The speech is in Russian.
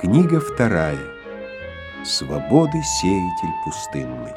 Книга вторая. Свободы сеятель пустынный.